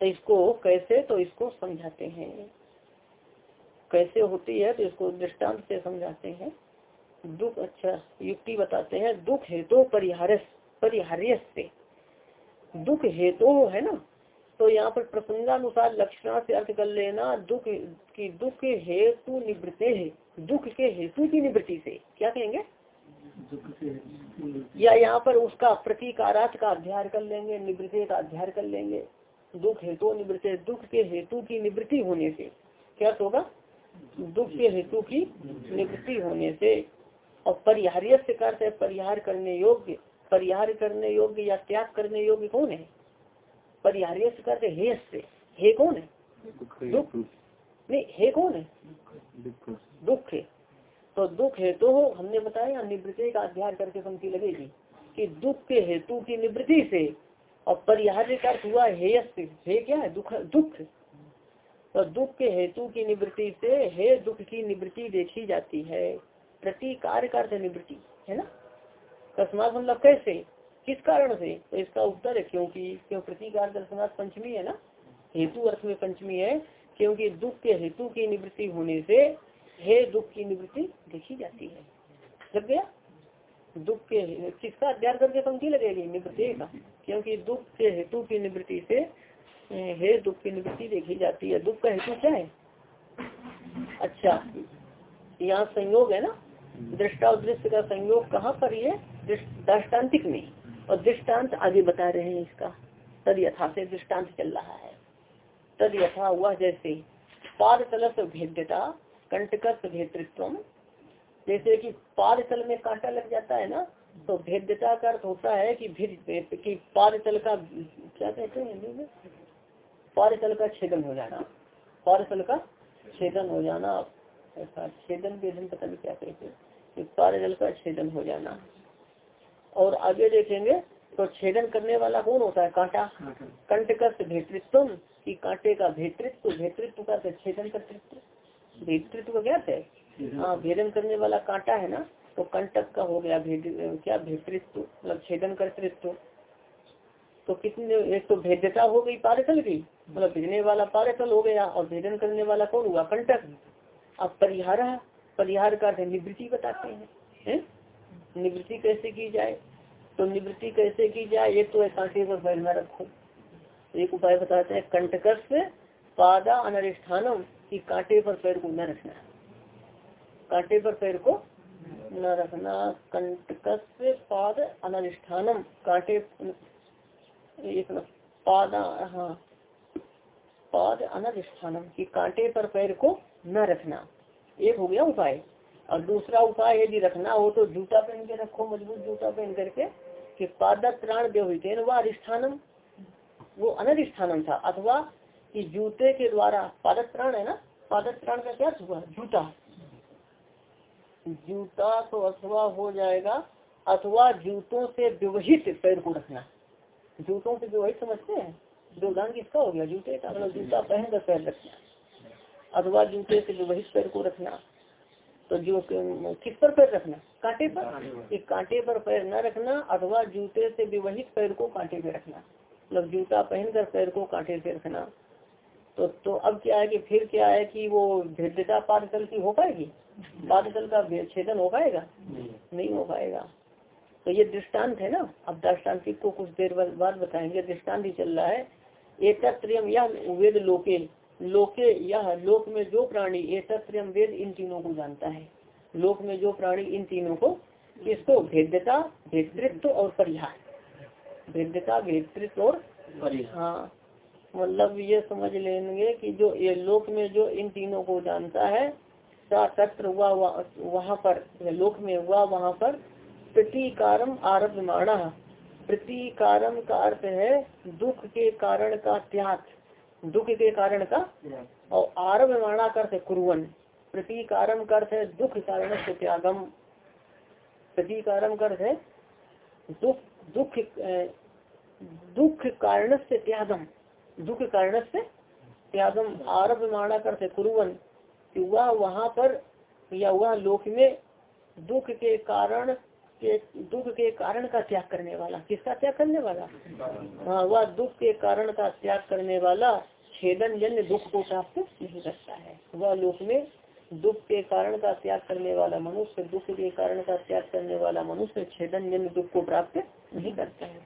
तो इसको कैसे तो इसको समझाते हैं। कैसे होती है तो इसको दृष्टांत से समझाते हैं। दुख अच्छा युक्ति बताते हैं। दुख हेतु परिहार परिहार्य से दुख हेतु तो है ना? तो यहाँ पर प्रसंगानुसार लक्षणा से अर्थ कर लेना। दुख की, दुख हेतु निवृत्ति है। दुख के हेतु की निवृत्ति से। क्या कहेंगे? या यहाँ पर उसका प्रतीकारार्थ का अध्ययन कर लेंगे निवृत्ति का अध्ययन कर लेंगे। दुख हेतु निवृत्ति दुख के हेतु की निवृत्ति होने से। क्या होगा? दुख के हेतु की निवृत्ति होने से। और परिहार्य से करते परिहार करने योग्य। परिहार करने योग्य या त्याग करने योग्य कौन है? परिहार्य से करते हे से हे कौन है? दुख। नहीं हे कौन है? दुख है। तो दुख हेतु तो हमने बताया निवृत्ति का अध्ययन करके पंक्ति लगेगी कि दुख के हेतु की निवृत्ति से और परिहार्य का हुआ हेय से। हे क्या है? दुख दुख। तो दुख के हेतु की निवृत्ति से हे दुख की निवृत्ति देखी जाती है। प्रतिकार का निवृत्ति है ना? कस्मात मतलब कैसे? किस कारण से? तो इसका उत्तर है क्योंकि क्यों? प्रतिकार दर्शनाथ पंचमी है ना? हेतु अर्थ में पंचमी है। क्योंकि दुख के हेतु की निवृत्ति होने से हे दुख की निवृत्ति देखी जाती है। लग गया? दुख के किसका? अध्ययन करके पंक्ति लगेगी निवृत्ति का। क्योंकि दुख के हेतु की निवृत्ति से हे दुख की निवृत्ति देखी जाती है। दुख का हेतु क्या है? अच्छा यहाँ संयोग है ना? दृष्टा और दृश्य का संयोग कहाँ पर ये दृष्टान्तिक में। और दृष्टांत आगे बता रहे हैं इसका। तद यथा से दृष्टांत चल रहा है। तद यथा हुआ जैसे पाद तलस भेद्यता कंटकस भेतृत्व जैसे कि पाद तल में कांटा लग जाता है ना तो भेद्यता का अर्थ होता है कि भिद की पाद तल का क्या कहते हैं हिंदी में? पार्सल का छेदन हो जाना। पार्सल का छेदन हो जाना। ऐसा छेदन वेदन पता नहीं क्या कहते पार्जल का छेदन हो जाना। और आगे देखेंगे तो छेदन करने वाला कौन होता है? कांटा। कंटकस्त भेतृत्व की कांटे का भेतृत्व भेतृत्व का छेदन कर्तृत्व। भेतृत्व का क्या है? हाँ भेदन करने वाला कांटा है ना तो कंटक का हो गया भेद क्या भेतृत्व मतलब छेदन कर्तृत्व। तो कितने एक तो भेद्यता हो गई पार्सल की मतलब भेजने वाला पार्सल हो गया और भेदन करने वाला कौन हुआ? कंटक। अब परिहार परिहार का निवृत्ति बताते हैं है? निवृत्ति कैसे की जाए? तो निवृत्ति कैसे की जाए? ये तो कांटे पर पैर न रखो। एक उपाय बताते हैं कंटक से पादा अनरिष्ठानम की कांटे पर पैर को न रखना। कांटे पर पैर को न रखना। कंटक से पाद अनरिष्ठानम कांटे एक पादा हाँ पाद अनधिष्ठानम की कांटे पर पैर को न रखना। एक हो गया उपाय। और दूसरा उपाय यदि रखना हो तो जूता पहन के रखो, मज़बूत जूता पहन करके कि पादक प्राण देवितेन व अधिष्ठानम। वो अनधिष्ठानम था। अथवा कि जूते के द्वारा पादक प्राण है ना? पादक प्राण का क्या हुआ? जूता। जूता तो अथवा हो जाएगा अथवा जूतों से विवहित पैर को रखना। जूतों से वही समझते हैं? जो उदाहरण किसका हो गया? जूते का मतलब जूता पहन कर पैर रखना। अथवा जूते से विवहित पैर को रखना। तो जो किस पर पैर रखना? कांटे पर। एक कांटे पर पैर न रखना अथवा जूते से विवहित पैर को कांटे पे रखना। मतलब जूता पहन कर पैर को कांटे से रखना। तो तो अब क्या है कि फिर क्या है कि वो भेद्यता पादतल की हो पाएगी? पादतल का छेदन हो पाएगा? नहीं। नहीं हो पाएगा। तो ये दृष्टांत है ना? अब दृष्टान्तिक को कुछ देर बाद बताएँगे। दृष्टांत ही चल रहा है। एक यह वेद लोके। लोके यह लोक में जो प्राणी एक वेद इन तीनों को जानता है। लोक में जो प्राणी इन तीनों को किसको भेद्यता भेदृत्व और परिहार। भेद्यता भेदृत्व और परिहार मतलब ये समझ लेंगे कि जो ये लोक में जो इन तीनों को जानता है तत्र हुआ वहाँ पर लोक में हुआ वहाँ पर प्रतिकारम आरभ माणा प्रतिकारम का अर्थ है दुख के कारण का त्याग। दुख के कारण का और आरभ माणा का अर्थ है कुरुवन। प्रतिकारम का अर्थ है दुख कारण से त्यागम। प्रतिकारम का अर्थ है दुख दुख दुख कारण से त्यागम दुख कारण से त्यागम आरभ माणा करते, कुरुवन। वह वहाँ पर, या वह लोक में दुख के कारण के, दुख के कारण का त्याग करने वाला। किसका त्याग करने वाला? हाँ वह दुख के कारण का त्याग करने वाला छेदन जन्य दुख को प्राप्त नहीं करता है। वह लोक में दुख के कारण का त्याग करने वाला मनुष्य, दुख के कारण का त्याग करने वाला मनुष्य छेदन जन्य दुख को प्राप्त नहीं करता है।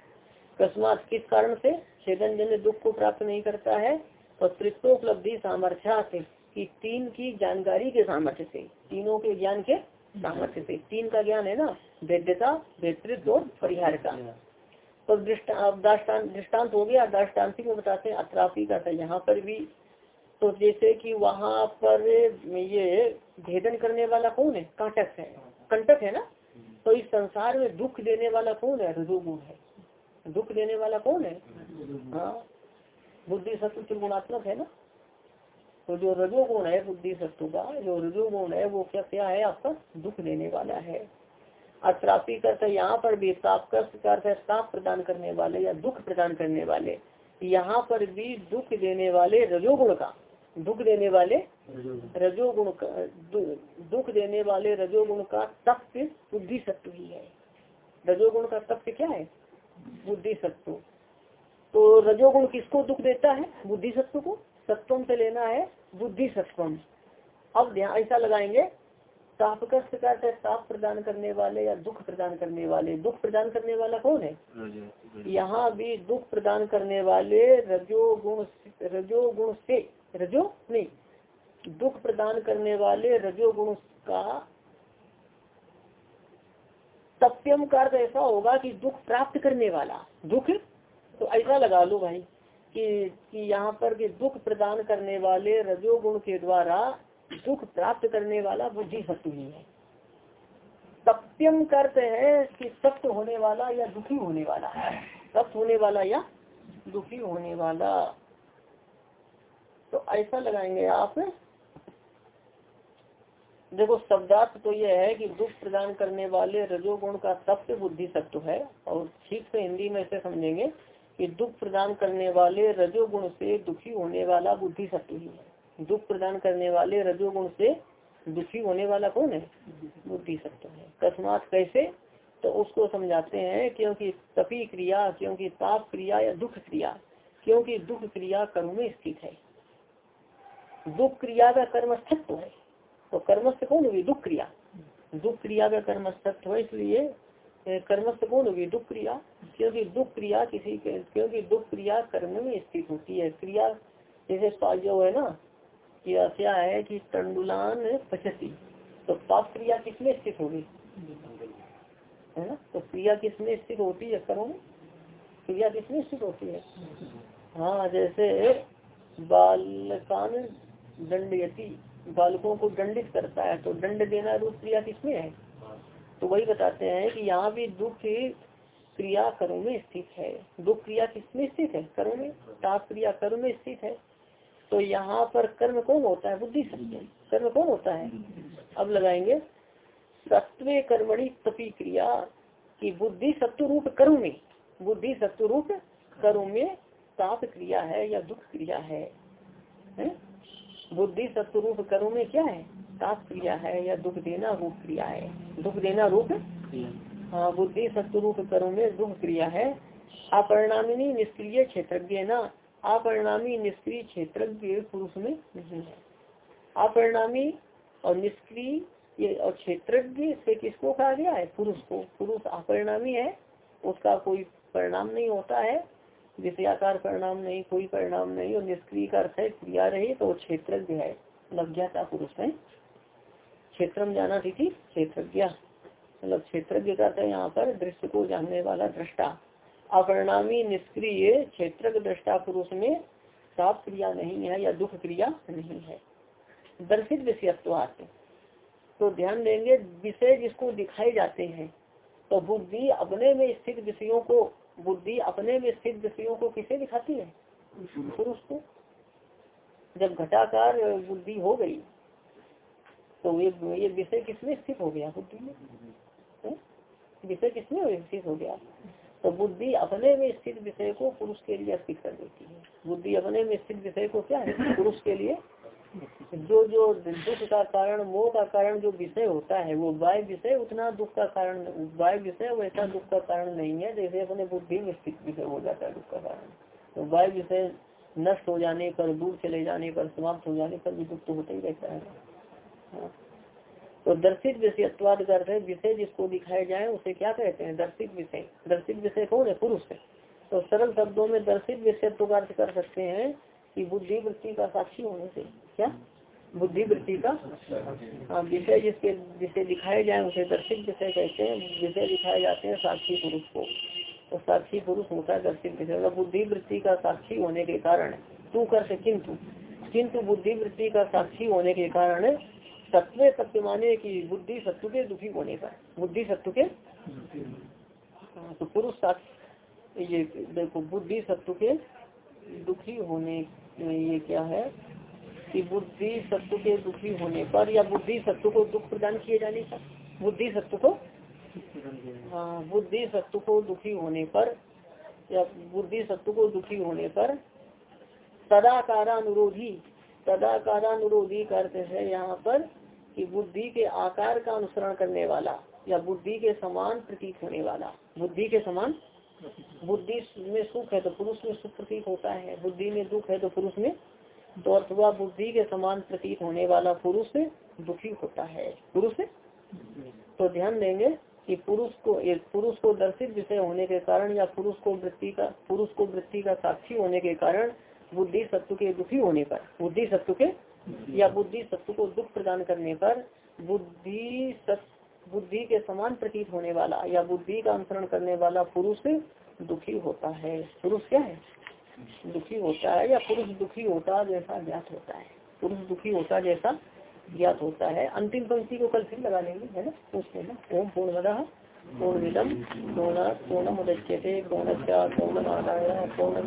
अकस्मात किस कारण से? छेदन जन्य दुख को प्राप्त नहीं करता है। तृत्वोपलब्धि सामर्थ्य कि तीन की जानकारी के सामर्थ्य से, तीनों के ज्ञान के सामर्थ्य से। तीन का ज्ञान है ना? वैद्यता वेतृत्व और परिहार का तो दृष्टांत हो गया। दृष्टान्ति को बताते हैं, अत्रापी का था। यहाँ पर भी तो जैसे कि वहाँ पर ये भेदन करने वाला कौन है? कांटक है। कंटक है ना? तो इस संसार में दुख देने वाला कौन है? रजोगुण है। दुख देने वाला कौन है? हाँ। बुद्धि सत्व त्रिगुणात्मक है ना? तो जो रजोगुण है बुद्धि सत्व का, जो रजोगुण है, वो क्या क्या है? आपका दुख देने वाला है। अत्रापी करते यहाँ पर भी ताप करते ताप प्रदान करने वाले या दुख प्रदान करने वाले। यहाँ पर भी दुख देने वाले रजोगुण का। दुख देने वाले रजोगुण। का दुख देने वाले रजोगुण का तप्त बुद्धि सत्व ही है। रजोगुण का तप्त क्या है? बुद्धि सत्व। तो रजोगुण किसको दुख देता है? बुद्धि सत्व को। सत्वम से लेना है बुद्धि सत्वम। अब ध्यान ऐसा लगाएँगे ताप कष्ट का ताप प्रदान करने वाले या दुख प्रदान करने वाले। दुख प्रदान करने वाला कौन है? यहाँ भी दुख प्रदान करने वाले रजोगुण रजोगुण से रजो नहीं, दुख प्रदान करने वाले रजोगुण का सत्यम का ऐसा होगा कि दुख प्राप्त करने वाला, दुख तो ऐसा लगा लो भाई कि कि यहाँ पर कि दुख प्रदान करने वाले रजोगुण के द्वारा दुख प्राप्त करने वाला बुद्धि सत्य ही है। तप्यम करते है कि सत्य होने वाला या दुखी होने वाला। सत्य होने वाला या दुखी होने वाला। तो ऐसा लगाएँगे आप। देखो, शब्दार्थ तो यह है कि दुख प्रदान करने वाले रजोगुण का सत्य बुद्धि सत्व है, और ठीक से हिंदी में ऐसे समझेंगे कि दुख प्रदान करने वाले रजोगुण से दुखी होने वाला बुद्धि सत्व ही है। दुख प्रदान करने वाले रजोगुण से दुखी होने वाला कौन है? बुद्धि सत्व है। कस्मात कैसे? तो उसको समझाते हैं, क्योंकि तपी क्रिया, क्योंकि ताप क्रिया या दुख क्रिया, क्योंकि दुख क्रिया कर्म में स्थित है। दुख क्रिया का कर्म स्थित्व है। तो कर्मस्थ कौन होगी दुख क्रिया दुख क्रिया का कर्मस्थ है, इसलिए कर्मस्थ कौन होगी दुख क्रिया क्योंकि दुख क्रिया किसी के, क्योंकि दुख क्रिया कर्म में स्थित होती है। क्रिया, जैसे जो है ना क्या क्या है कि तंडुलान पचती। तो पाप क्रिया किसमें स्थित होगी? है ना? तो क्रिया किसमें स्थित होती है? कर्म क्रिया किसमें स्थित होती है? हाँ जैसे बालकान दंडयती बालकों को दंडित करता है तो दंड देना रूप क्रिया किसमें है? तो वही बताते हैं कि यहाँ भी दुख क्रिया कर्म में स्थित है। दुख क्रिया किसमें स्थित है? कर्म में? ताप क्रिया कर्म में स्थित है। तो यहाँ पर कर्म कौन होता है? बुद्धि सत्य कर्म कौन होता है? अब लगाएँगे। सत्व कर्मणि तपी क्रिया की बुद्धि सत्व रूप कर्म में। बुद्धि सत्व रूप कर्म में ताप क्रिया है या दुख क्रिया है, है? बुद्धि सत्वरूप कर्म में क्या है? ताप क्रिया है या दुख देना रूप क्रिया है। दुख देना रूप? हाँ बुद्धि सत्वरूप कर्म में दुख क्रिया है। अपरिणामिनी निष्क्रिय क्षेत्रज्ञ ना? अपरिणामी निष्क्रिय क्षेत्रज्ञ पुरुष में नहीं है। अपरिणामी और निष्क्रिय और क्षेत्रज्ञ से किसको कहा गया है? पुरुष को। पुरुष अपरिणामी है उसका कोई परिणाम नहीं होता है। विषयाकार परिणाम नहीं, कोई परिणाम नहीं, और निष्क्रिय का अर्थ है क्रिया रही तो क्षेत्रज्ञ है लज्ञाता पुरुष है क्षेत्र जाना थी थी क्षेत्रज्ञ। मतलब क्षेत्रज्ञ का अर्थ है यहाँ पर दृश्य को जानने वाला दृष्टा। अपरिणामी निष्क्रिय क्षेत्र दृष्टा पुरुष में ताप क्रिया नहीं है या दुख क्रिया नहीं है। दर्शित विषयत्वात। तो ध्यान देंगे, विषय जिसको दिखाए जाते हैं तो बुद्धि अपने में स्थित विषयों को बुद्धि अपने में स्थित विषयों को किसे दिखाती है? पुरुष को। जब घटाकार बुद्धि हो गई तो ये ये विषय किसमें स्थित हो गया बुद्धि में? विषय किसमें स्थित हो गया? तो बुद्धि अपने में स्थित विषय को पुरुष के लिए स्थित कर देती है। बुद्धि अपने में स्थित विषय को क्या है? पुरुष के लिए जो जो दुख का कारण, मोह का कारण जो विषय होता है, वो वाय विषय उतना दुख का कारण वाय विषय वैसा दुख का कारण नहीं है, जैसे अपने बुद्धि में स्थित विषय हो जाता है दुख का कारण। तो वाय विषय नष्ट हो जाने पर, दूर चले जाने पर, समाप्त हो जाने पर भी दुख तो होता ही रहता है। हाँ। तो दर्शित विषयत्वाद करते विषय जिसको दिखाए जाए, उसे क्या कहते हैं? दर्शित विषय। दर्शित विषय कौन है? पुरुष है। तो सरल शब्दों में दर्शित विषयत्व का अर्थ कर सकते हैं कि बुद्धि वृत्ति का साक्षी होने से। क्या? बुद्धि वृत्ति का? हाँ विषय जिसके, जिसे दिखाए जाए, उसे दर्शित विषय कहते हैं। विषय दिखाए जाते हैं साक्षी पुरुष को। तो साक्षी पुरुष होता है दर्शित विषय। मतलब बुद्धि वृत्ति का साक्षी होने के कारण, तू कर से किंतु किंतु बुद्धि वृत्ति का साक्षी होने के कारण, सत्व सत्य माने की बुद्धि सत्व के दुखी होने का बुद्धि सत्व के? तो पुरुष साक्ष, ये देखो, बुद्धि सत्व के दुखी होने ये क्या है? कि बुद्धि सत्व के दुखी होने पर या बुद्धि सत्व को दुख प्रदान किए जाने का बुद्धि सत्व को हाँ बुद्धि सत्व को दुखी होने पर या बुद्धि सत्व को दुखी होने पर सदाकारानुरोधी सदाकारानुरोधी करते हैं यहाँ पर कि बुद्धि के आकार का अनुसरण करने वाला या बुद्धि के समान प्रतीत होने वाला। बुद्धि के समान बुद्धि में सुख है तो पुरुष में सुख प्रतीत होता है बुद्धि में दुख है तो पुरुष में तो अथवा बुद्धि के समान प्रतीत होने वाला पुरुष दुखी होता है। पुरुष? तो ध्यान देंगे कि पुरुष को पुरुष को दर्शित विषय होने के कारण या पुरुष को वृत्ति का, पुरुष को वृत्ति का साक्षी होने के कारण बुद्धि सत्व के दुखी होने पर, बुद्धि सत्व के या बुद्धि सत्व को दुख प्रदान करने पर बुद्धि बुद्धि के समान प्रतीत होने वाला या बुद्धि का अनुसरण करने वाला पुरुष दुखी होता है। पुरुष क्या है? दुखी होता है या पुरुष दुखी होता जैसा ज्ञात होता है? पुरुष दुखी होता जैसा ज्ञात होता है। अंतिम पंक्ति को कल फिर लगा लेंगे, है ना? उसमें ना, ओम पूर्ण मद पूर्ण विदम पूर्ण मुदच्यते पूर्ण पूर्णमादाय पूर्ण